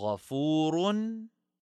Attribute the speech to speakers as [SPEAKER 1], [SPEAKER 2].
[SPEAKER 1] غفور